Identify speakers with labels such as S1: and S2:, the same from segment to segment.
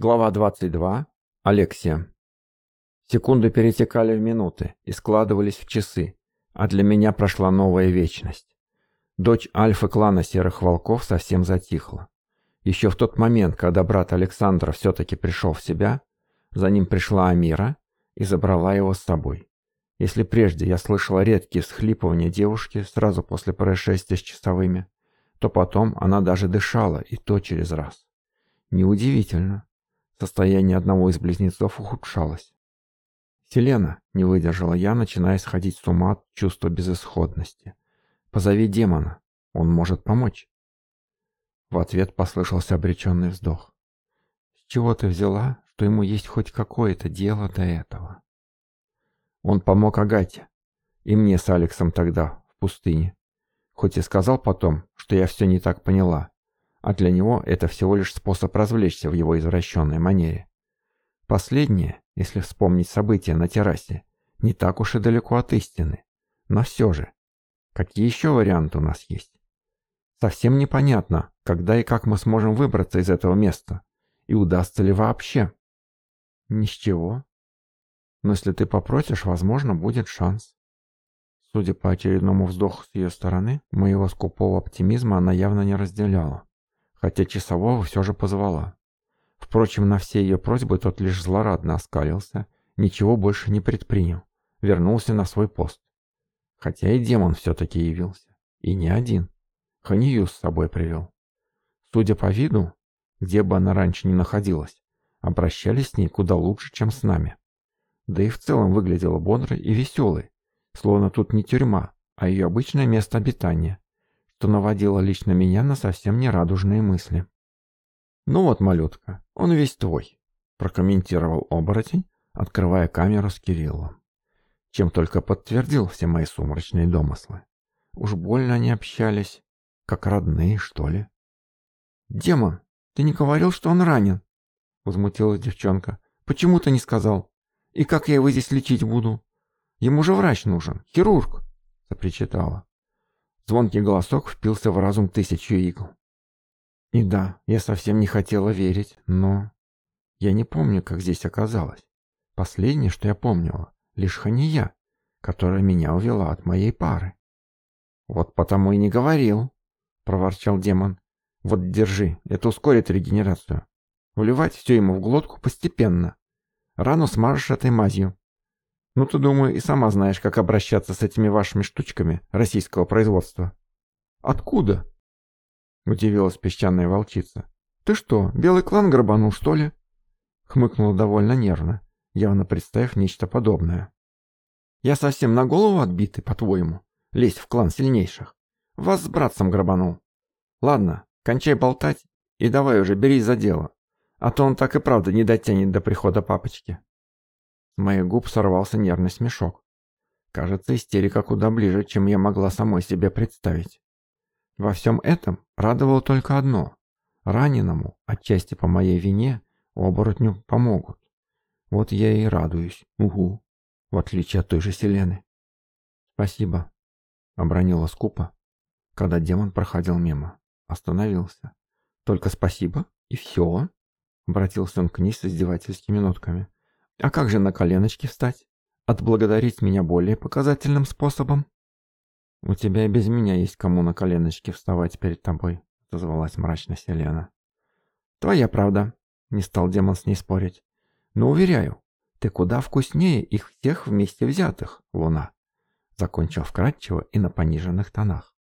S1: Глава 22. Алексия. Секунды перетекали в минуты и складывались в часы, а для меня прошла новая вечность. Дочь Альфы клана Серых Волков совсем затихла. Еще в тот момент, когда брат Александра все-таки пришел в себя, за ним пришла Амира и забрала его с собой. Если прежде я слышала редкие всхлипывания девушки сразу после происшествия с часовыми, то потом она даже дышала, и то через раз. Неудивительно. Состояние одного из близнецов ухудшалось. «Селена!» — не выдержала я, начиная сходить с ума от чувства безысходности. «Позови демона. Он может помочь». В ответ послышался обреченный вздох. «С чего ты взяла, что ему есть хоть какое-то дело до этого?» «Он помог Агате. И мне с Алексом тогда, в пустыне. Хоть и сказал потом, что я все не так поняла а для него это всего лишь способ развлечься в его извращенной манере. Последнее, если вспомнить события на террасе, не так уж и далеко от истины. Но все же, какие еще варианты у нас есть? Совсем непонятно, когда и как мы сможем выбраться из этого места, и удастся ли вообще. Ни с чего. Но если ты попросишь, возможно, будет шанс. Судя по очередному вздоху с ее стороны, моего скупого оптимизма она явно не разделяла хотя часового все же позвала. Впрочем, на все ее просьбы тот лишь злорадно оскалился, ничего больше не предпринял, вернулся на свой пост. Хотя и демон все-таки явился. И не один. Ханию с собой привел. Судя по виду, где бы она раньше не находилась, обращались с ней куда лучше, чем с нами. Да и в целом выглядела бодрой и веселой, словно тут не тюрьма, а ее обычное место обитания, что наводило лично меня на совсем нерадужные мысли. «Ну вот, малютка, он весь твой», — прокомментировал оборотень, открывая камеру с Кириллом, чем только подтвердил все мои сумрачные домыслы. Уж больно они общались, как родные, что ли. «Демон, ты не говорил, что он ранен?» — возмутилась девчонка. «Почему ты не сказал? И как я его здесь лечить буду? Ему же врач нужен, хирург!» — запричитала. Звонкий голосок впился в разум тысячу игл. И да, я совсем не хотела верить, но... Я не помню, как здесь оказалось. Последнее, что я помнила, лишь Хания, которая меня увела от моей пары. «Вот потому и не говорил», — проворчал демон. «Вот держи, это ускорит регенерацию. Вливать все ему в глотку постепенно. Рану смажешь этой мазью. Ну, ты, думаю, и сама знаешь, как обращаться с этими вашими штучками российского производства. Откуда? Удивилась песчаная волчица. Ты что, белый клан грабанул, что ли? Хмыкнула довольно нервно, явно представив нечто подобное. Я совсем на голову отбитый, по-твоему? Лезть в клан сильнейших. Вас с братцем грабанул. Ладно, кончай болтать и давай уже берись за дело. А то он так и правда не дотянет до прихода папочки моих губ сорвался нервный смешок. Кажется, истерика куда ближе, чем я могла самой себе представить. Во всем этом радовало только одно. Раненому, отчасти по моей вине, оборотню помогут. Вот я и радуюсь, угу, в отличие от той же Селены. «Спасибо», — обронила скупо, когда демон проходил мимо. Остановился. «Только спасибо, и все», — обратился он к ней с издевательскими нотками. А как же на коленочки встать? Отблагодарить меня более показательным способом? У тебя и без меня есть кому на коленочки вставать перед тобой, отозвалась мрачно Селена. Твоя правда, не стал демон с ней спорить. Но уверяю, ты куда вкуснее их всех вместе взятых, Луна. Закончил вкратчиво и на пониженных тонах.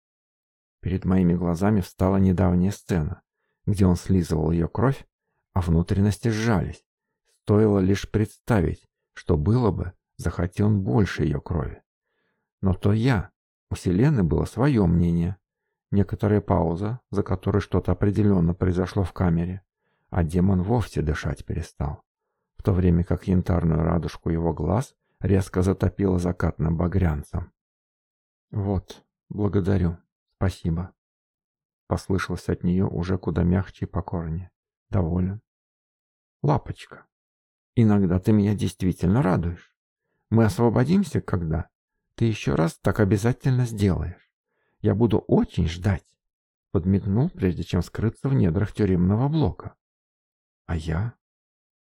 S1: Перед моими глазами встала недавняя сцена, где он слизывал ее кровь, а внутренности сжались. Стоило лишь представить, что было бы, захотел он больше ее крови. Но то я. У Селены было свое мнение. Некоторая пауза, за которой что-то определенно произошло в камере, а демон вовсе дышать перестал, в то время как янтарную радужку его глаз резко затопило закатным багрянцем. «Вот, благодарю, спасибо», — послышалось от нее уже куда мягче и покорнее. «Доволен». «Лапочка», Иногда ты меня действительно радуешь. Мы освободимся, когда? Ты еще раз так обязательно сделаешь. Я буду очень ждать. Подмигнул, прежде чем скрыться в недрах тюремного блока. А я?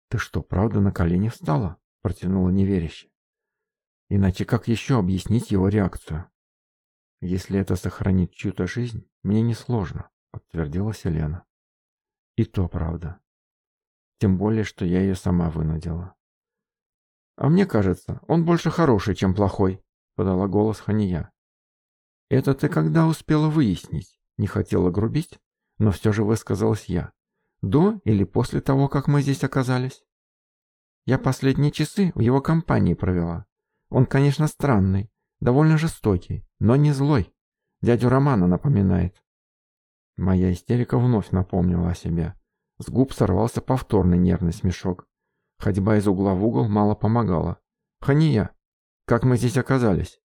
S1: Ты что, правда на колени встала? Протянула неверяще. Иначе как еще объяснить его реакцию? Если это сохранит чью-то жизнь, мне несложно, подтвердила Селена. И то правда. Тем более, что я ее сама вынудила. «А мне кажется, он больше хороший, чем плохой», — подала голос Хания. «Это ты когда успела выяснить?» Не хотела грубить, но все же высказалась я. «До или после того, как мы здесь оказались?» «Я последние часы в его компании провела. Он, конечно, странный, довольно жестокий, но не злой. Дядю Романа напоминает». Моя истерика вновь напомнила о себе. С губ сорвался повторный нервный смешок. Ходьба из угла в угол мало помогала. «Хания, как мы здесь оказались?»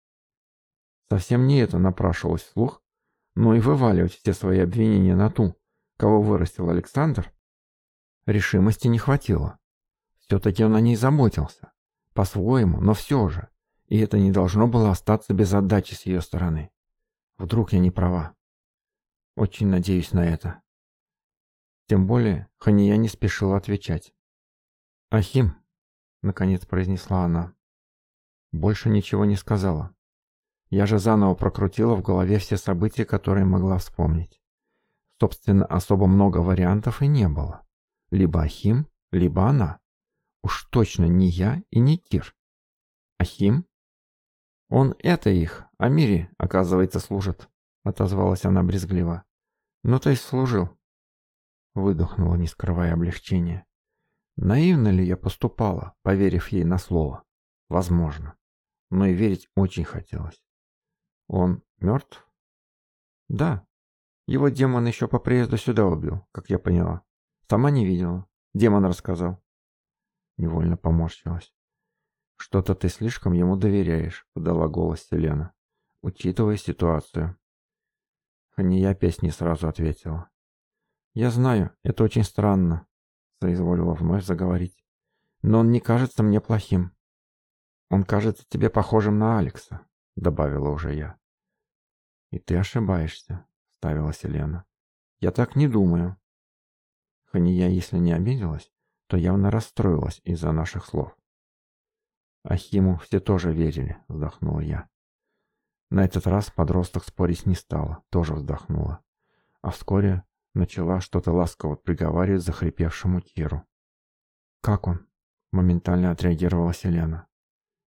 S1: Совсем не это напрашивалось вслух, но и вываливать все свои обвинения на ту, кого вырастил Александр, решимости не хватило. Все-таки он о ней заботился. По-своему, но все же. И это не должно было остаться без отдачи с ее стороны. Вдруг я не права. Очень надеюсь на это. Тем более Хания не спешила отвечать. «Ахим!» — наконец произнесла она. Больше ничего не сказала. Я же заново прокрутила в голове все события, которые могла вспомнить. Собственно, особо много вариантов и не было. Либо Ахим, либо она. Уж точно не я и не Кир. Ахим? Он это их, Амири, оказывается, служит, отозвалась она брезгливо. Ну, то есть служил выдохнула, не скрывая облегчения. Наивно ли я поступала, поверив ей на слово? Возможно. Но и верить очень хотелось. Он мертв? Да. Его демон еще по приезду сюда убил, как я поняла. Сама не видела. Демон рассказал. Невольно поморщилась. «Что-то ты слишком ему доверяешь», — подала голос Селена, учитывая ситуацию. Хания не сразу ответила. «Я знаю, это очень странно», — соизволила вновь заговорить. «Но он не кажется мне плохим». «Он кажется тебе похожим на Алекса», — добавила уже я. «И ты ошибаешься», — ставила Селена. «Я так не думаю». Хания, если не обиделась, то явно расстроилась из-за наших слов. «Ахиму все тоже верили», — вздохнула я. На этот раз подросток спорить не стала, тоже вздохнула. А вскоре Начала что-то ласково приговаривать захрипевшему Киру. «Как он?» – моментально отреагировала Селена.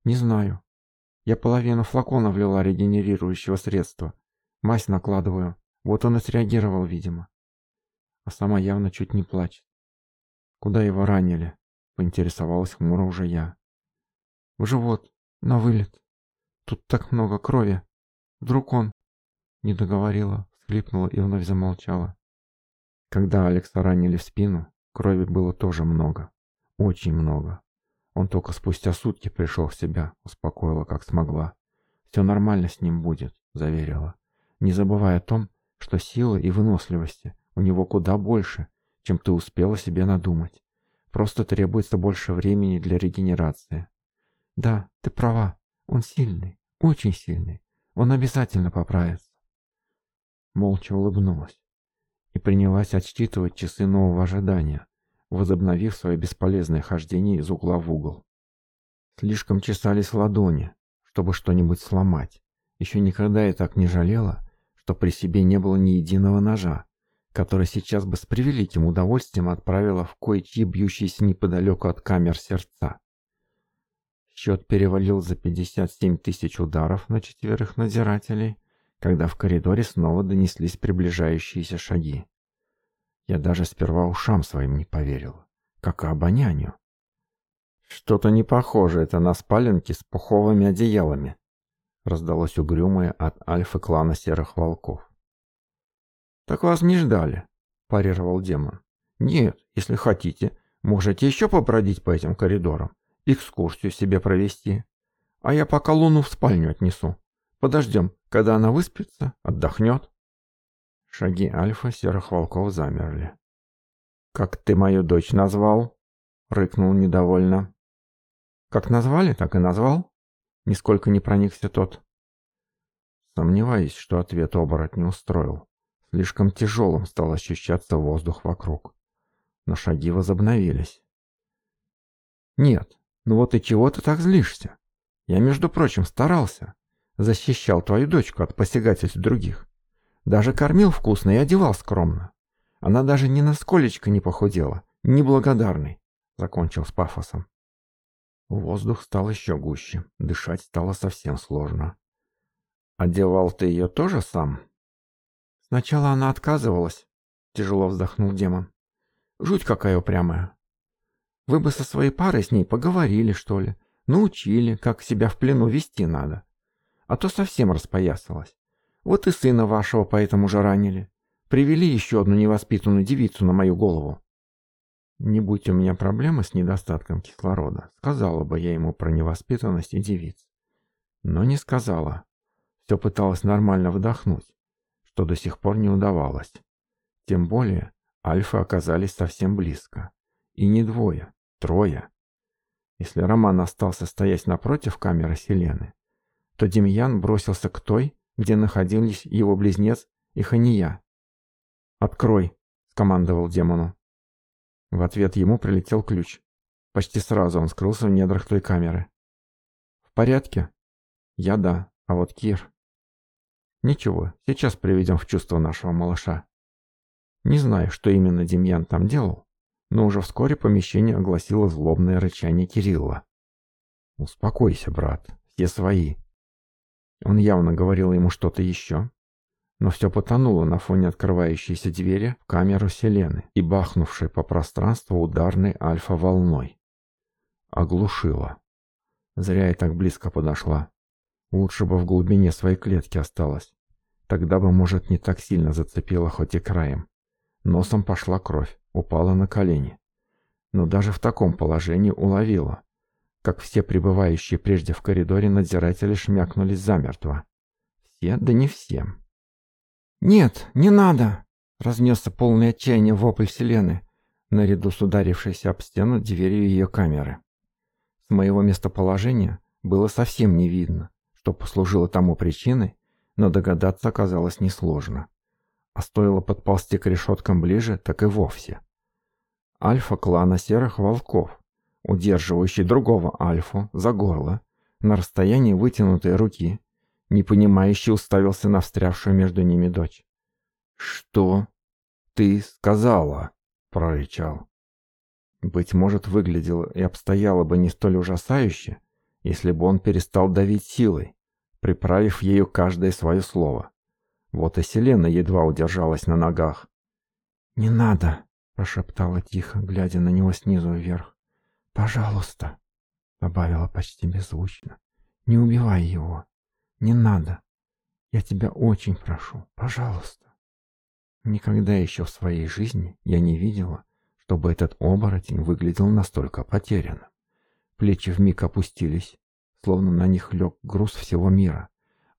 S1: «Не знаю. Я половину флакона влила регенерирующего средства. Мазь накладываю. Вот он и среагировал, видимо. А сама явно чуть не плачет. Куда его ранили?» – поинтересовалась хмуро уже я. «В живот. На вылет. Тут так много крови. Вдруг он...» Не договорила, всхлипнула и вновь замолчала. Когда Алекса ранили в спину, крови было тоже много. Очень много. Он только спустя сутки пришел в себя, успокоила как смогла. «Все нормально с ним будет», — заверила. «Не забывай о том, что силы и выносливости у него куда больше, чем ты успела себе надумать. Просто требуется больше времени для регенерации». «Да, ты права. Он сильный, очень сильный. Он обязательно поправится». Молча улыбнулась и принялась отсчитывать часы нового ожидания, возобновив свое бесполезное хождение из угла в угол. Слишком чесались ладони, чтобы что-нибудь сломать. Еще никогда я так не жалела, что при себе не было ни единого ножа, который сейчас бы с превеликим удовольствием отправила в кое-чьи бьющиеся неподалеку от камер сердца. Счет перевалил за 57 тысяч ударов на четверых надзирателей – когда в коридоре снова донеслись приближающиеся шаги. Я даже сперва ушам своим не поверил, как и обонянию. «Что-то не похоже это на спаленки с пуховыми одеялами», — раздалось угрюмое от альфы клана серых волков. «Так вас не ждали», — парировал демон. «Нет, если хотите, можете еще побродить по этим коридорам, экскурсию себе провести. А я пока луну в спальню отнесу. Подождем, когда она выспится, отдохнет. Шаги Альфа серых волков замерли. «Как ты мою дочь назвал?» — рыкнул недовольно. «Как назвали, так и назвал?» — нисколько не проникся тот. Сомневаюсь, что ответ оборот не устроил. Слишком тяжелым стал ощущаться воздух вокруг. Но шаги возобновились. «Нет, ну вот и чего ты так злишься? Я, между прочим, старался защищал твою дочку от посягательств других. Даже кормил вкусно и одевал скромно. Она даже ни на сколечко не похудела, неблагодарный», — закончил с пафосом. Воздух стал еще гуще, дышать стало совсем сложно. «Одевал ты ее тоже сам?» «Сначала она отказывалась», — тяжело вздохнул демон. «Жуть какая упрямая. Вы бы со своей парой с ней поговорили, что ли, научили, как себя в плену вести надо а то совсем распоясалась. Вот и сына вашего поэтому же ранили. Привели еще одну невоспитанную девицу на мою голову. Не будь у меня проблемы с недостатком кислорода, сказала бы я ему про невоспитанность и девиц. Но не сказала. Все пыталась нормально вдохнуть, что до сих пор не удавалось. Тем более, альфы оказались совсем близко. И не двое, трое. Если Роман остался стоять напротив камеры Селены, то Демьян бросился к той, где находились его близнец и Хания. «Открой!» – скомандовал демону. В ответ ему прилетел ключ. Почти сразу он скрылся в недрах той камеры. «В порядке?» «Я да, а вот Кир...» «Ничего, сейчас приведем в чувство нашего малыша». Не знаю, что именно Демьян там делал, но уже вскоре помещение огласило злобное рычание Кирилла. «Успокойся, брат, все свои», он явно говорил ему что-то еще. Но все потонуло на фоне открывающейся двери в камеру Селены и бахнувшей по пространству ударной альфа-волной. Оглушило. Зря я так близко подошла. Лучше бы в глубине своей клетки осталась. Тогда бы, может, не так сильно зацепила хоть и краем. Носом пошла кровь, упала на колени. Но даже в таком положении уловила как все пребывающие прежде в коридоре надзиратели шмякнулись замертво. Все, да не все. «Нет, не надо!» — разнесся полный отчаяние вопль Селены, наряду с ударившейся об стену дверью ее камеры. С моего местоположения было совсем не видно, что послужило тому причиной, но догадаться оказалось несложно. А стоило подползти к решеткам ближе, так и вовсе. Альфа клана серых волков, удерживающий другого альфу за горло на расстоянии вытянутой руки, непонимающе уставился на встрявшую между ними дочь. «Что ты сказала?» — прорычал. Быть может, выглядело и обстояло бы не столь ужасающе, если бы он перестал давить силой, приправив ею каждое свое слово. Вот и Селена едва удержалась на ногах. «Не надо!» — прошептала тихо, глядя на него снизу вверх. «Пожалуйста», — добавила почти беззвучно, — «не убивай его. Не надо. Я тебя очень прошу. Пожалуйста». Никогда еще в своей жизни я не видела, чтобы этот оборотень выглядел настолько потерянным. Плечи вмиг опустились, словно на них лег груз всего мира,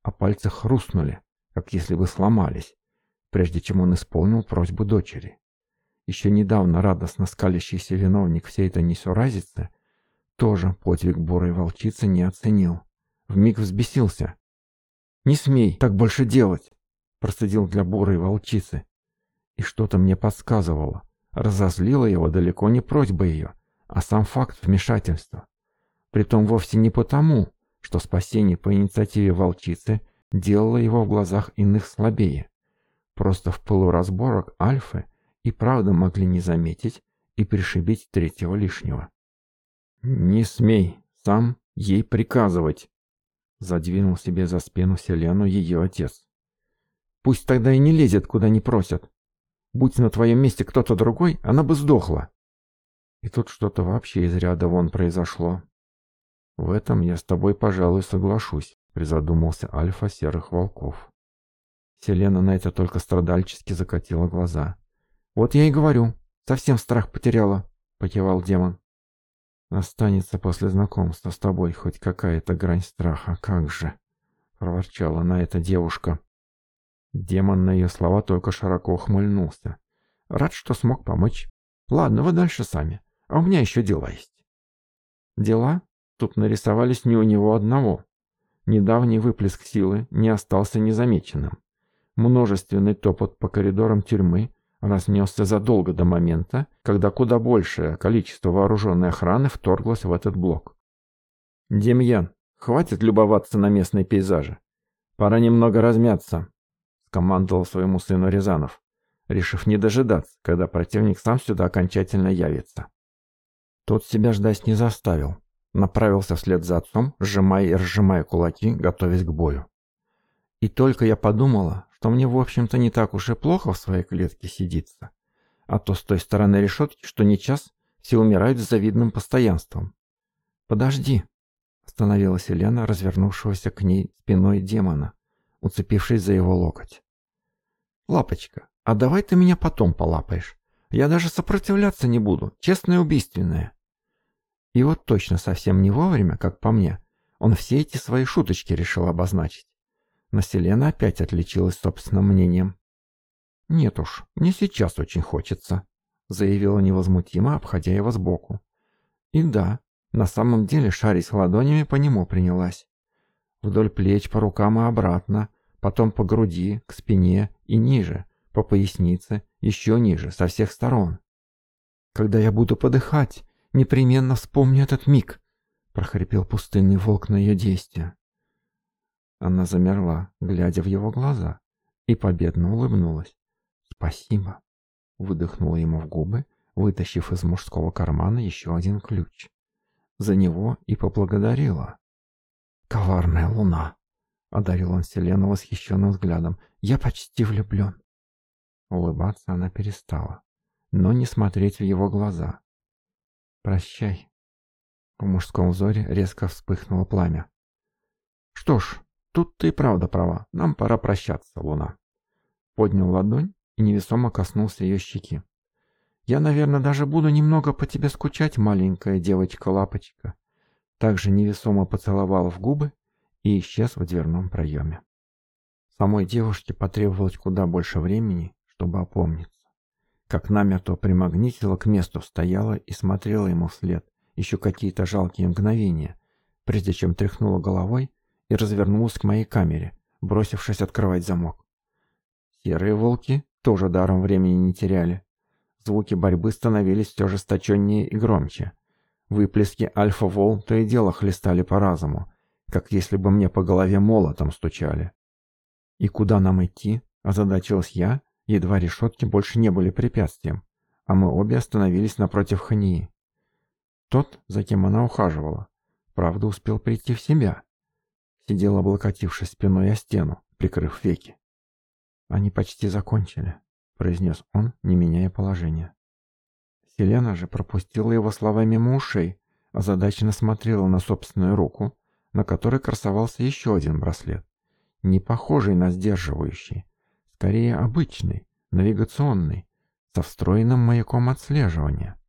S1: а пальцы хрустнули, как если бы сломались, прежде чем он исполнил просьбу дочери еще недавно радостно скалящийся виновник всей этой несуразицы, тоже подвиг бурой волчицы не оценил. Вмиг взбесился. «Не смей так больше делать!» — процедил для бурой волчицы. И что-то мне подсказывало. разозлило его далеко не просьба ее, а сам факт вмешательства. Притом вовсе не потому, что спасение по инициативе волчицы делало его в глазах иных слабее. Просто в пылу разборок Альфы и правда могли не заметить и пришибить третьего лишнего. «Не смей сам ей приказывать!» Задвинул себе за спину Селену ее отец. «Пусть тогда и не лезет, куда не просят. Будь на твоем месте кто-то другой, она бы сдохла». И тут что-то вообще из ряда вон произошло. «В этом я с тобой, пожалуй, соглашусь», — призадумался Альфа Серых Волков. Селена на это только страдальчески закатила глаза. «Вот я и говорю. Совсем страх потеряла», — покивал демон. «Останется после знакомства с тобой хоть какая-то грань страха, как же!» — проворчала на это девушка. Демон на ее слова только широко ухмыльнулся. «Рад, что смог помочь. Ладно, вы дальше сами. А у меня еще дела есть». Дела тут нарисовались не у него одного. Недавний выплеск силы не остался незамеченным. Множественный топот по коридорам тюрьмы разнесся задолго до момента, когда куда большее количество вооруженной охраны вторглось в этот блок. «Демьян, хватит любоваться на местные пейзажи. Пора немного размяться», — командовал своему сыну Рязанов, решив не дожидаться, когда противник сам сюда окончательно явится. Тот себя ждать не заставил. Направился вслед за отцом, сжимая и разжимая кулаки, готовясь к бою. И только я подумала, что мне, в общем-то, не так уж и плохо в своей клетке сидится. А то с той стороны решетки, что не час, все умирают с завидным постоянством. «Подожди!» – остановилась Елена, развернувшегося к ней спиной демона, уцепившись за его локоть. «Лапочка, а давай ты меня потом полапаешь. Я даже сопротивляться не буду, честное убийственное». И вот точно совсем не вовремя, как по мне, он все эти свои шуточки решил обозначить но Селена опять отличилась собственным мнением. «Нет уж, мне сейчас очень хочется», — заявила невозмутимо, обходя его сбоку. «И да, на самом деле шарить ладонями по нему принялась. Вдоль плеч, по рукам и обратно, потом по груди, к спине и ниже, по пояснице, еще ниже, со всех сторон. «Когда я буду подыхать, непременно вспомню этот миг», — прохрипел пустынный волк на ее действия. Она замерла, глядя в его глаза, и победно улыбнулась. «Спасибо!» — выдохнула ему в губы, вытащив из мужского кармана еще один ключ. За него и поблагодарила. «Коварная луна!» — одарил он Селену восхищенным взглядом. «Я почти влюблен!» Улыбаться она перестала, но не смотреть в его глаза. «Прощай!» В мужском взоре резко вспыхнуло пламя. «Что ж, Тут ты и правда права. Нам пора прощаться, Луна. Поднял ладонь и невесомо коснулся ее щеки. Я, наверное, даже буду немного по тебе скучать, маленькая девочка-лапочка. Также невесомо поцеловал в губы и исчез в дверном проеме. Самой девушке потребовалось куда больше времени, чтобы опомниться. Как намерто примагнитила, к месту стояла и смотрела ему вслед еще какие-то жалкие мгновения, прежде чем тряхнула головой и развернулась к моей камере, бросившись открывать замок. Серые волки тоже даром времени не теряли. Звуки борьбы становились все жесточеннее и громче. Выплески альфа-волн то и дело хлестали по разуму, как если бы мне по голове молотом стучали. «И куда нам идти?» – озадачилась я, едва решетки больше не были препятствием, а мы обе остановились напротив Хании. Тот, за кем она ухаживала, правда успел прийти в себя – сидел, облокотившись спиной о стену, прикрыв веки. «Они почти закончили», — произнес он, не меняя положения. Селена же пропустила его словами мимо ушей, а озадаченно смотрела на собственную руку, на которой красовался еще один браслет, не похожий на сдерживающий, скорее обычный, навигационный, со встроенным маяком отслеживания.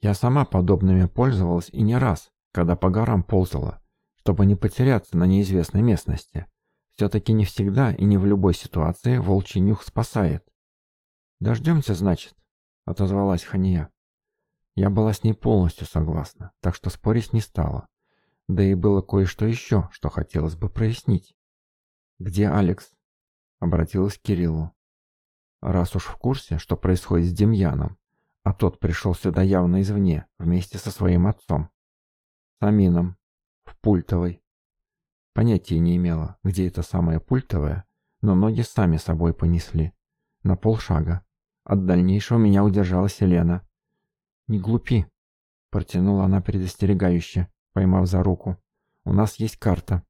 S1: Я сама подобными пользовалась и не раз, когда по горам ползала, чтобы не потеряться на неизвестной местности. Все-таки не всегда и не в любой ситуации волчий нюх спасает. «Дождемся, значит?» — отозвалась Хания. Я была с ней полностью согласна, так что спорить не стала. Да и было кое-что еще, что хотелось бы прояснить. «Где Алекс?» — обратилась к Кириллу. «Раз уж в курсе, что происходит с Демьяном, а тот пришел сюда явно извне, вместе со своим отцом». «С Амином», в пультовой. Понятия не имела, где это самое пультовое, но ноги сами собой понесли. На полшага. От дальнейшего меня удержала Селена. «Не глупи», — протянула она предостерегающе, поймав за руку. «У нас есть карта.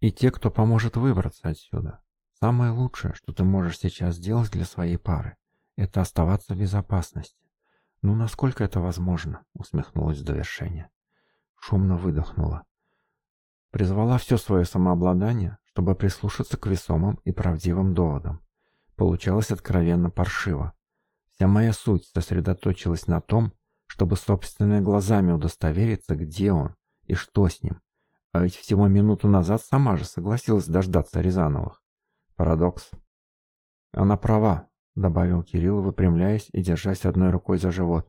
S1: И те, кто поможет выбраться отсюда. Самое лучшее, что ты можешь сейчас сделать для своей пары, это оставаться в безопасности. «Ну, насколько это возможно?» — усмехнулась в довершение. Шумно выдохнула призвала все свое самообладание, чтобы прислушаться к весомым и правдивым доводам. Получалось откровенно паршиво. Вся моя суть сосредоточилась на том, чтобы собственными глазами удостовериться, где он и что с ним. А ведь всего минуту назад сама же согласилась дождаться Рязановых. Парадокс. «Она права», — добавил Кирилл, выпрямляясь и держась одной рукой за живот.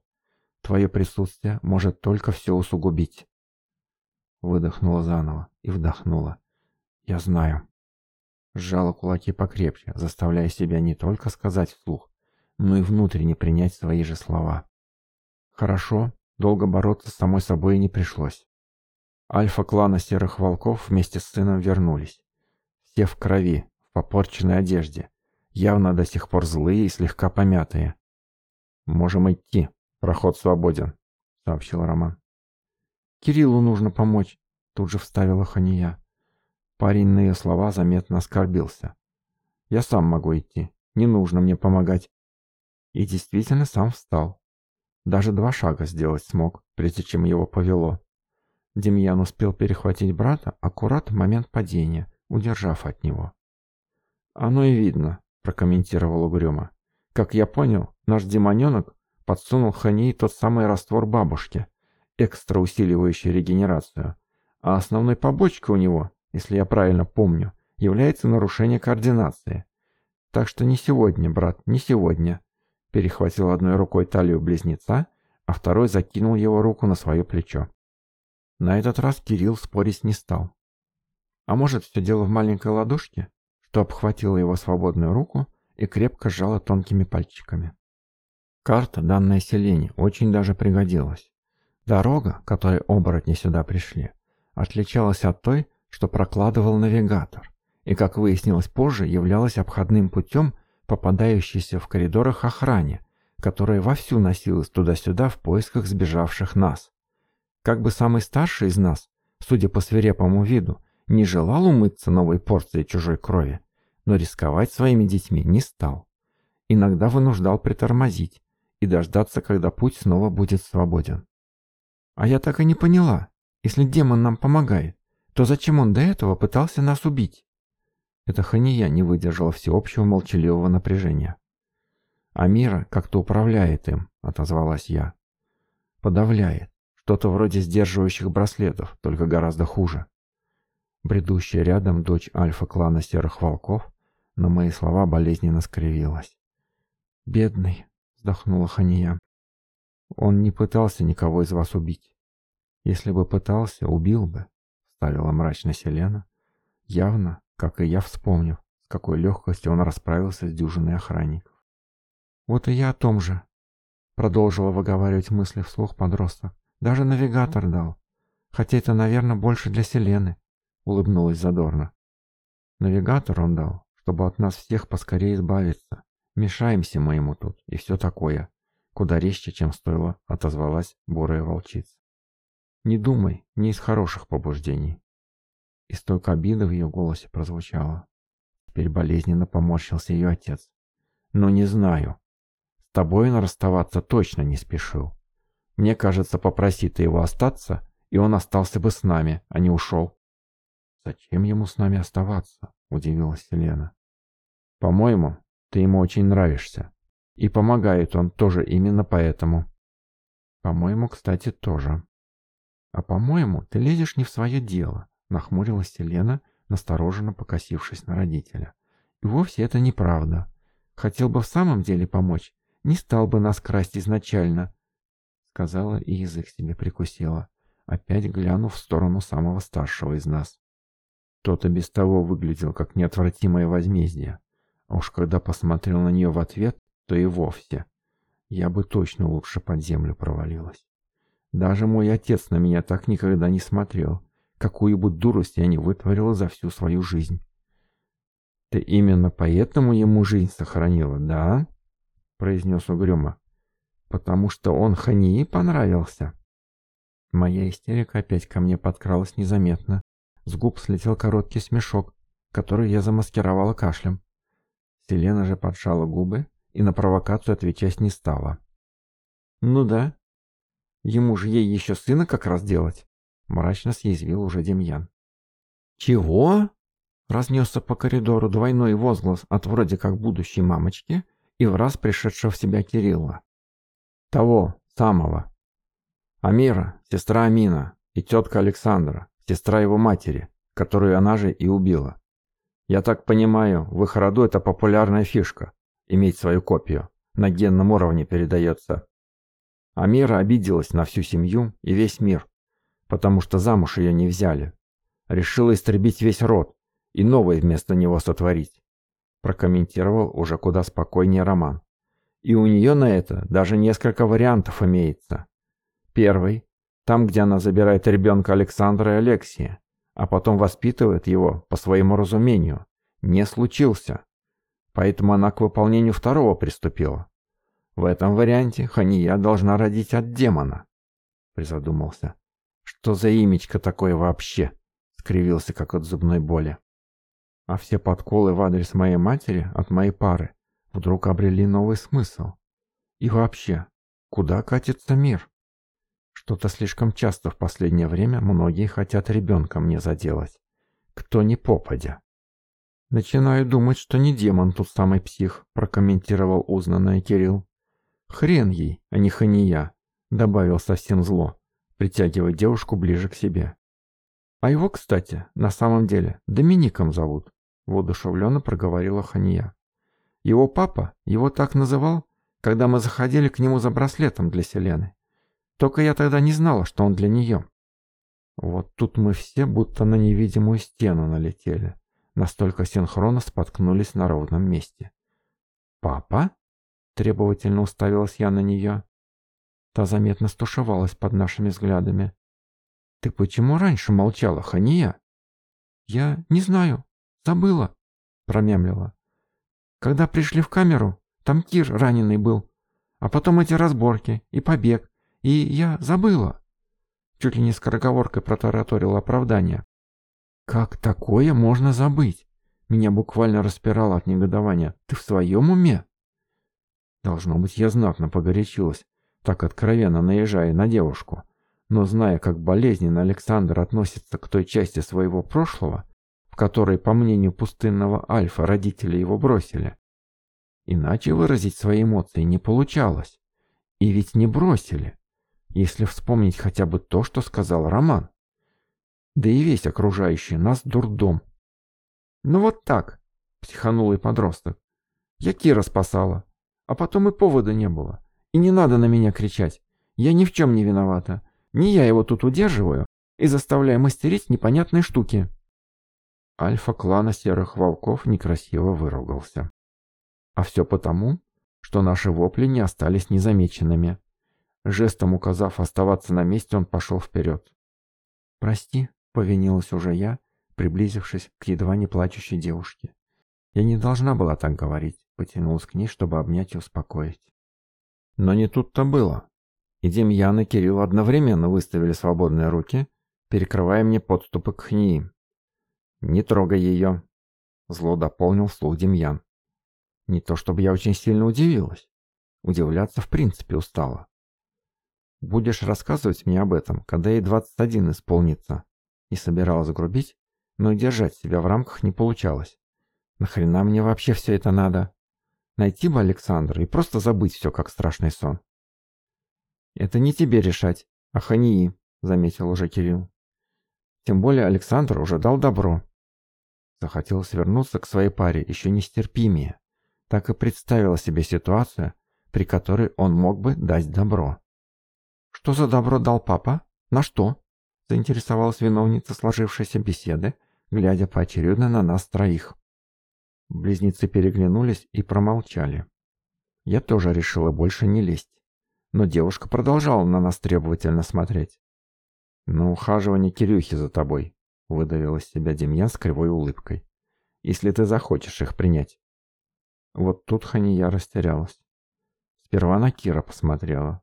S1: «Твое присутствие может только все усугубить». Выдохнула заново и вдохнула. «Я знаю». Сжала кулаки покрепче, заставляя себя не только сказать вслух, но и внутренне принять свои же слова. Хорошо, долго бороться с самой собой не пришлось. Альфа-клана Серых Волков вместе с сыном вернулись. Все в крови, в попорченной одежде, явно до сих пор злые и слегка помятые. «Можем идти, проход свободен», — сообщил Роман. Кириллу нужно помочь», — тут же вставила Хания. Парень на ее слова заметно оскорбился. «Я сам могу идти. Не нужно мне помогать». И действительно сам встал. Даже два шага сделать смог, прежде чем его повело. Демьян успел перехватить брата аккурат в момент падения, удержав от него. «Оно и видно», — прокомментировал угрюмо. «Как я понял, наш демоненок подсунул Ханей тот самый раствор бабушки. Экстраусиливающее регенерацию. А основной побочкой у него, если я правильно помню, является нарушение координации. Так что не сегодня, брат, не сегодня. Перехватил одной рукой талию близнеца, а второй закинул его руку на свое плечо. На этот раз Кирилл спорить не стал. А может, все дело в маленькой ладошке, что обхватила его свободную руку и крепко сжала тонкими пальчиками. Карта, данная Селене, очень даже пригодилась. Дорога, которой оборотни сюда пришли, отличалась от той, что прокладывал навигатор, и, как выяснилось позже, являлась обходным путем, попадающейся в коридорах охране, которая вовсю носилась туда-сюда в поисках сбежавших нас. Как бы самый старший из нас, судя по свирепому виду, не желал умыться новой порцией чужой крови, но рисковать своими детьми не стал. Иногда вынуждал притормозить и дождаться, когда путь снова будет свободен. А я так и не поняла. Если демон нам помогает, то зачем он до этого пытался нас убить? Это Хания не выдержала всеобщего молчаливого напряжения. «Амира как-то управляет им», — отозвалась я. «Подавляет. Что-то вроде сдерживающих браслетов, только гораздо хуже». Бредущая рядом дочь альфа-клана Серых Волков на мои слова болезненно скривилась. «Бедный», — вздохнула Хания. Он не пытался никого из вас убить. Если бы пытался, убил бы, ставила мрачно Селена, явно, как и я вспомнив, с какой легкостью он расправился с дюжиной охранников. Вот и я о том же, продолжила выговаривать мысли вслух подросток. Даже навигатор дал. Хотя это, наверное, больше для Селены, улыбнулась задорно. Навигатор он дал, чтобы от нас всех поскорее избавиться. Мешаемся мы ему тут и все такое куда резче, чем стоило, отозвалась бурая волчица. «Не думай, не из хороших побуждений». И столько обиды в ее голосе прозвучало. Теперь болезненно поморщился ее отец. «Ну, не знаю. С тобой он расставаться точно не спешил. Мне кажется, попроси ты его остаться, и он остался бы с нами, а не ушел». «Зачем ему с нами оставаться?» – удивилась Елена. «По-моему, ты ему очень нравишься», и помогает он тоже именно поэтому. По-моему, кстати, тоже. А по-моему, ты лезешь не в свое дело, нахмурилась Елена, настороженно покосившись на родителя. И вовсе это неправда. Хотел бы в самом деле помочь, не стал бы нас красть изначально, сказала и язык себе прикусила, опять глянув в сторону самого старшего из нас. Тот и без того выглядел как неотвратимое возмездие. А уж когда посмотрел на нее в ответ, то и вовсе. Я бы точно лучше под землю провалилась. Даже мой отец на меня так никогда не смотрел. Какую бы дурость я не вытворила за всю свою жизнь. «Ты именно поэтому ему жизнь сохранила, да?» — произнес угрюмо. «Потому что он Хании понравился». Моя истерика опять ко мне подкралась незаметно. С губ слетел короткий смешок, который я замаскировала кашлем. Селена же поджала губы и на провокацию отвечать не стала. «Ну да. Ему же ей еще сына как раз делать», — мрачно съязвил уже Демьян. «Чего?» — разнесся по коридору двойной возглас от вроде как будущей мамочки и в раз пришедшего в себя Кирилла. «Того, самого. Амира, сестра Амина и тетка Александра, сестра его матери, которую она же и убила. Я так понимаю, в их роду это популярная фишка иметь свою копию. На генном уровне передается. Амира обиделась на всю семью и весь мир, потому что замуж ее не взяли. Решила истребить весь род и новый вместо него сотворить. Прокомментировал уже куда спокойнее Роман. И у нее на это даже несколько вариантов имеется. Первый – там, где она забирает ребенка Александра и Алексия, а потом воспитывает его по своему разумению. Не случился. Поэтому она к выполнению второго приступила. В этом варианте Хания должна родить от демона. Призадумался. Что за имечко такое вообще? Скривился, как от зубной боли. А все подколы в адрес моей матери от моей пары вдруг обрели новый смысл. И вообще, куда катится мир? Что-то слишком часто в последнее время многие хотят ребенка мне заделать. Кто не попадя. «Начинаю думать, что не демон тот самый псих», – прокомментировал узнанное Кирилл. «Хрен ей, а не хания», – добавил совсем зло, притягивая девушку ближе к себе. «А его, кстати, на самом деле Домиником зовут», – воодушевленно проговорила хания. «Его папа его так называл, когда мы заходили к нему за браслетом для Селены. Только я тогда не знала, что он для нее». Вот тут мы все будто на невидимую стену налетели настолько синхронно споткнулись на ровном месте. «Папа?» – требовательно уставилась я на нее. Та заметно стушевалась под нашими взглядами. «Ты почему раньше молчала, Хания?» «Я не знаю. Забыла», – промямлила. «Когда пришли в камеру, там Кир раненый был. А потом эти разборки и побег. И я забыла». Чуть ли не скороговоркой протараторила оправдание. Как такое можно забыть? Меня буквально распирало от негодования. Ты в своем уме? Должно быть, я знатно погорячилась, так откровенно наезжая на девушку. Но зная, как болезненно Александр относится к той части своего прошлого, в которой, по мнению пустынного Альфа, родители его бросили, иначе выразить свои эмоции не получалось. И ведь не бросили, если вспомнить хотя бы то, что сказал Роман. Да и весь окружающий нас дурдом. Ну вот так, психанул и подросток. Я Кира спасала. А потом и повода не было. И не надо на меня кричать. Я ни в чем не виновата. Не я его тут удерживаю и заставляю мастерить непонятные штуки. Альфа клана серых волков некрасиво выругался. А все потому, что наши вопли не остались незамеченными. Жестом указав оставаться на месте, он пошел вперед. «Прости», Повинилась уже я, приблизившись к едва не плачущей девушке. Я не должна была так говорить, потянулась к ней, чтобы обнять и успокоить. Но не тут-то было. И Демьян и Кирилл одновременно выставили свободные руки, перекрывая мне подступы к ней. «Не трогай ее», — зло дополнил слух Демьян. Не то чтобы я очень сильно удивилась. Удивляться в принципе устала. «Будешь рассказывать мне об этом, когда ей 21 исполнится», и собиралась грубить, но держать себя в рамках не получалось. Нахрена мне вообще все это надо? Найти бы Александра и просто забыть все, как страшный сон. Это не тебе решать, а Хании, заметил уже Кирилл. Тем более Александр уже дал добро. Захотелось вернуться к своей паре еще нестерпимее. Так и представила себе ситуацию, при которой он мог бы дать добро. Что за добро дал папа? На что? Заинтересовалась виновница сложившейся беседы, глядя поочередно на нас троих. Близнецы переглянулись и промолчали. Я тоже решила больше не лезть. Но девушка продолжала на нас требовательно смотреть. «На ухаживание Кирюхи за тобой», — выдавил из себя Демьян с кривой улыбкой. «Если ты захочешь их принять». Вот тут Хания растерялась. Сперва на Кира посмотрела,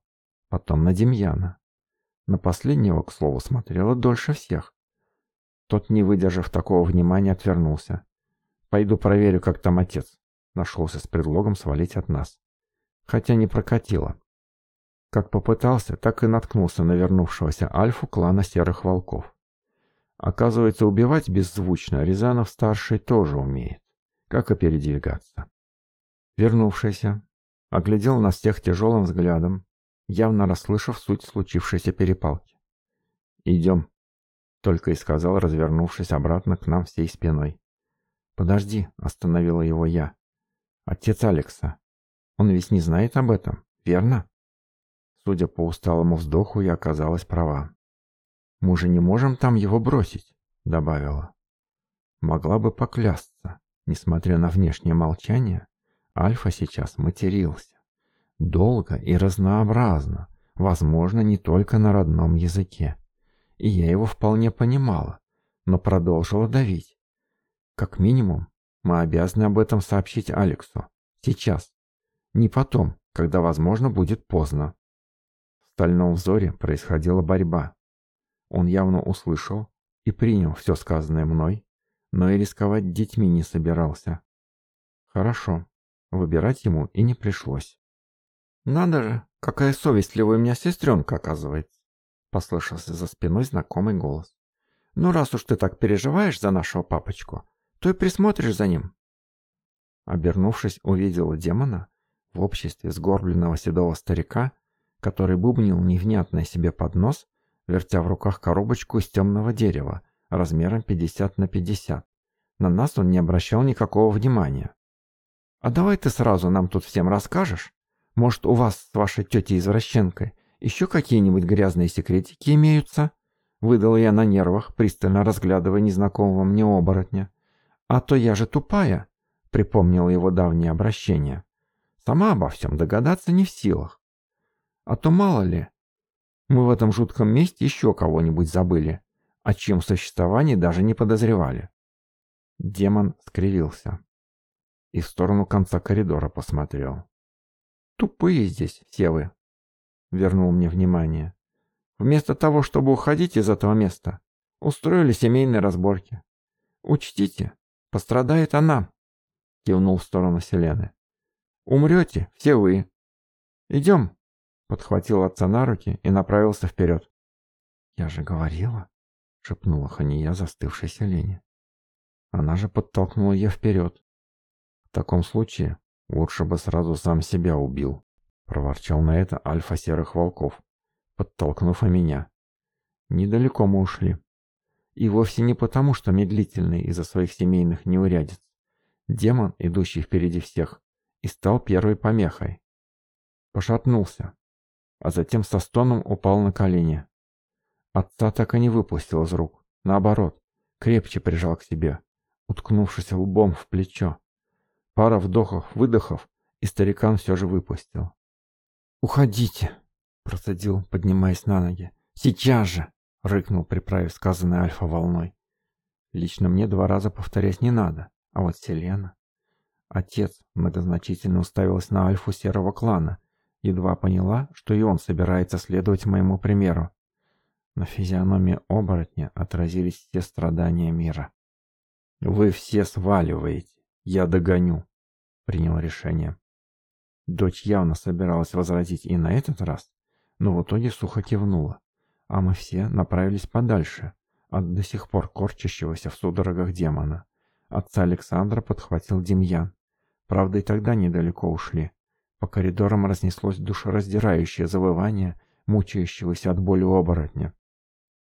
S1: потом на Демьяна. На последнего, к слову, смотрела дольше всех. Тот, не выдержав такого внимания, отвернулся. «Пойду проверю, как там отец», — нашелся с предлогом свалить от нас. Хотя не прокатило. Как попытался, так и наткнулся на вернувшегося Альфу клана Серых Волков. Оказывается, убивать беззвучно Рязанов-старший тоже умеет. Как и передвигаться. Вернувшийся, оглядел нас всех тяжелым взглядом, явно расслышав суть случившейся перепалки. «Идем», — только и сказал, развернувшись обратно к нам всей спиной. «Подожди», — остановила его я. «Отец Алекса. Он весь не знает об этом, верно?» Судя по усталому вздоху, я оказалась права. «Мы же не можем там его бросить», — добавила. Могла бы поклясться, несмотря на внешнее молчание, Альфа сейчас матерился долго и разнообразно, возможно, не только на родном языке. И я его вполне понимала, но продолжила давить. Как минимум, мы обязаны об этом сообщить Алексу. Сейчас. Не потом, когда, возможно, будет поздно. В стальном взоре происходила борьба. Он явно услышал и принял все сказанное мной, но и рисковать детьми не собирался. Хорошо, выбирать ему и не пришлось. «Надо же, какая совестливая у меня сестренка, оказывается!» — послышался за спиной знакомый голос. «Ну, раз уж ты так переживаешь за нашего папочку, то и присмотришь за ним». Обернувшись, увидела демона в обществе сгорбленного седого старика, который бубнил невнятно себе под нос, вертя в руках коробочку из темного дерева размером 50 на 50. На нас он не обращал никакого внимания. «А давай ты сразу нам тут всем расскажешь, может, у вас с вашей тетей-извращенкой еще какие-нибудь грязные секретики имеются?» выдал я на нервах, пристально разглядывая незнакомого мне оборотня. «А то я же тупая», — припомнил его давнее обращение. «Сама обо всем догадаться не в силах. А то мало ли, мы в этом жутком месте еще кого-нибудь забыли, о чьем существовании даже не подозревали». Демон скривился и в сторону конца коридора посмотрел. Тупые здесь все вы, вернул мне внимание. Вместо того, чтобы уходить из этого места, устроили семейные разборки. Учтите, пострадает она, кивнул в сторону Селены. Умрете все вы. Идем, подхватил отца на руки и направился вперед. Я же говорила, шепнула Хания застывшей Селене. Она же подтолкнула ее вперед. В таком случае «Лучше бы сразу сам себя убил», — проворчал на это альфа серых волков, подтолкнув и меня. «Недалеко мы ушли. И вовсе не потому, что медлительный из-за своих семейных неурядиц. Демон, идущий впереди всех, и стал первой помехой. Пошатнулся, а затем со стоном упал на колени. Отца так и не выпустил из рук, наоборот, крепче прижал к себе, уткнувшись лбом в плечо. Пара вдохов-выдохов, и старикан все же выпустил. «Уходите!» — процедил, поднимаясь на ноги. «Сейчас же!» — рыкнул, приправив сказанное альфа-волной. «Лично мне два раза повторять не надо, а вот Селена...» Отец многозначительно уставилась на альфу серого клана, едва поняла, что и он собирается следовать моему примеру. На физиономии оборотня отразились все страдания мира. «Вы все сваливаете, я догоню», принял решение. Дочь явно собиралась возразить и на этот раз, но в итоге сухо кивнула, а мы все направились подальше от до сих пор корчащегося в судорогах демона. Отца Александра подхватил Демьян. Правда, и тогда недалеко ушли. По коридорам разнеслось душераздирающее завывание, мучающегося от боли оборотня.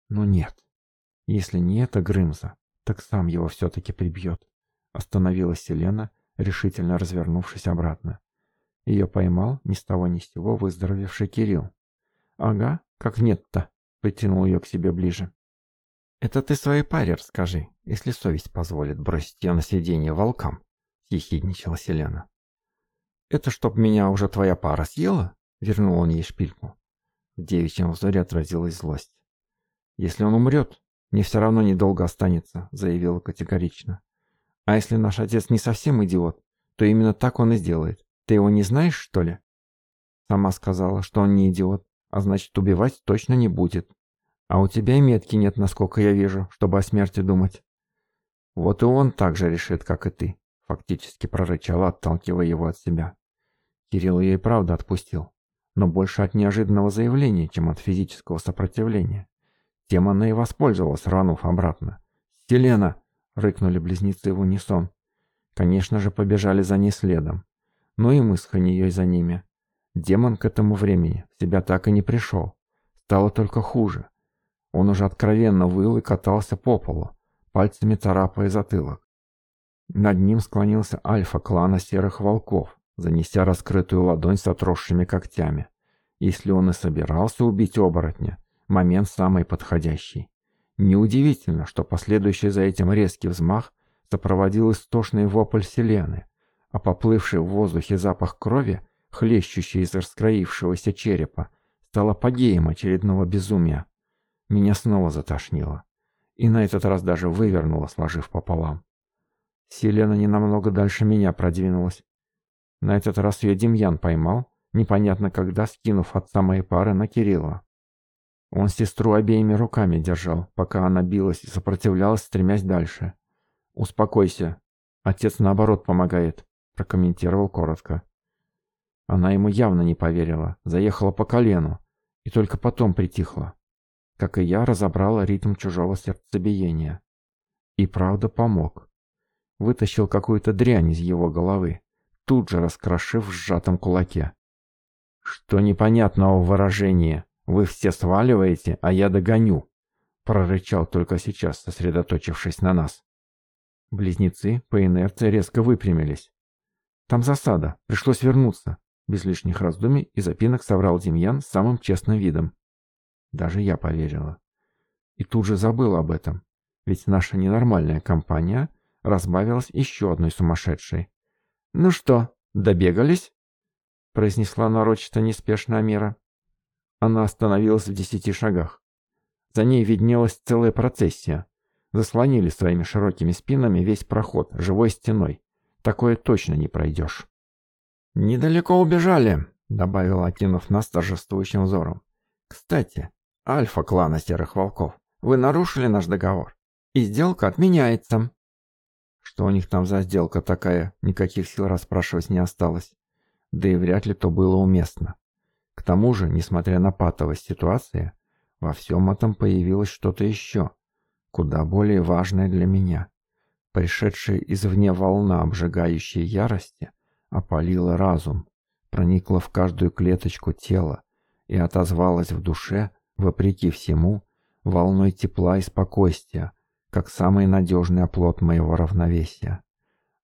S1: Но нет. Если не это Грымза, так сам его все-таки прибьет. Остановилась Елена, решительно развернувшись обратно. Ее поймал ни с того ни с сего выздоровевший Кирилл. «Ага, как нет-то», — притянул ее к себе ближе. «Это ты своей паре расскажи, если совесть позволит бросить ее на съедение волкам», — ехидничала Селена. «Это чтоб меня уже твоя пара съела?» — вернул он ей шпильку. В девичьем взоре отразилась злость. «Если он умрет, мне все равно недолго останется», — заявила категорично. А если наш отец не совсем идиот, то именно так он и сделает. Ты его не знаешь, что ли? Сама сказала, что он не идиот, а значит, убивать точно не будет. А у тебя метки нет, насколько я вижу, чтобы о смерти думать. Вот и он так же решит, как и ты, фактически прорычала, отталкивая его от себя. Кирилл ее и правда отпустил, но больше от неожиданного заявления, чем от физического сопротивления. Тем она и воспользовалась, рванув обратно. «Селена!» — рыкнули близнецы в унисон. Конечно же, побежали за ней следом. Ну и мы с Ханией за ними. Демон к этому времени в себя так и не пришел. Стало только хуже. Он уже откровенно выл и катался по полу, пальцами царапая затылок. Над ним склонился альфа клана серых волков, занеся раскрытую ладонь с отросшими когтями. Если он и собирался убить оборотня, момент самый подходящий. Неудивительно, что последующий за этим резкий взмах сопроводил истошный вопль Селены, а поплывший в воздухе запах крови, хлещущий из раскроившегося черепа, стал апогеем очередного безумия. Меня снова затошнило. И на этот раз даже вывернуло, сложив пополам. Селена ненамного дальше меня продвинулась. На этот раз ее Демьян поймал, непонятно когда скинув отца моей пары на Кирилла. Он сестру обеими руками держал, пока она билась и сопротивлялась, стремясь дальше. «Успокойся. Отец, наоборот, помогает», – прокомментировал коротко. Она ему явно не поверила, заехала по колену и только потом притихла. Как и я, разобрала ритм чужого сердцебиения. И правда помог. Вытащил какую-то дрянь из его головы, тут же раскрошив в сжатом кулаке. «Что непонятного в? «Вы все сваливаете, а я догоню!» прорычал только сейчас, сосредоточившись на нас. Близнецы по инерции резко выпрямились. «Там засада, пришлось вернуться», без лишних раздумий и запинок соврал Демьян с самым честным видом. Даже я поверила. И тут же забыл об этом, ведь наша ненормальная компания разбавилась еще одной сумасшедшей. «Ну что, добегались?» произнесла нарочито неспешно Амира. Она остановилась в десяти шагах. За ней виднелась целая процессия. Заслонили своими широкими спинами весь проход, живой стеной. Такое точно не пройдешь. «Недалеко убежали», — добавил, окинув нас торжествующим взором. «Кстати, альфа клана Серых Волков, вы нарушили наш договор, и сделка отменяется». Что у них там за сделка такая, никаких сил расспрашивать не осталось. Да и вряд ли то было уместно. К тому же, несмотря на патовость ситуации, во всем этом появилось что-то еще, куда более важное для меня. Пришедшая извне волна обжигающей ярости опалила разум, проникла в каждую клеточку тела и отозвалась в душе, вопреки всему, волной тепла и спокойствия, как самый надежный оплот моего равновесия.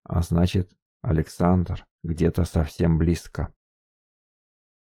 S1: А значит, Александр где-то совсем близко.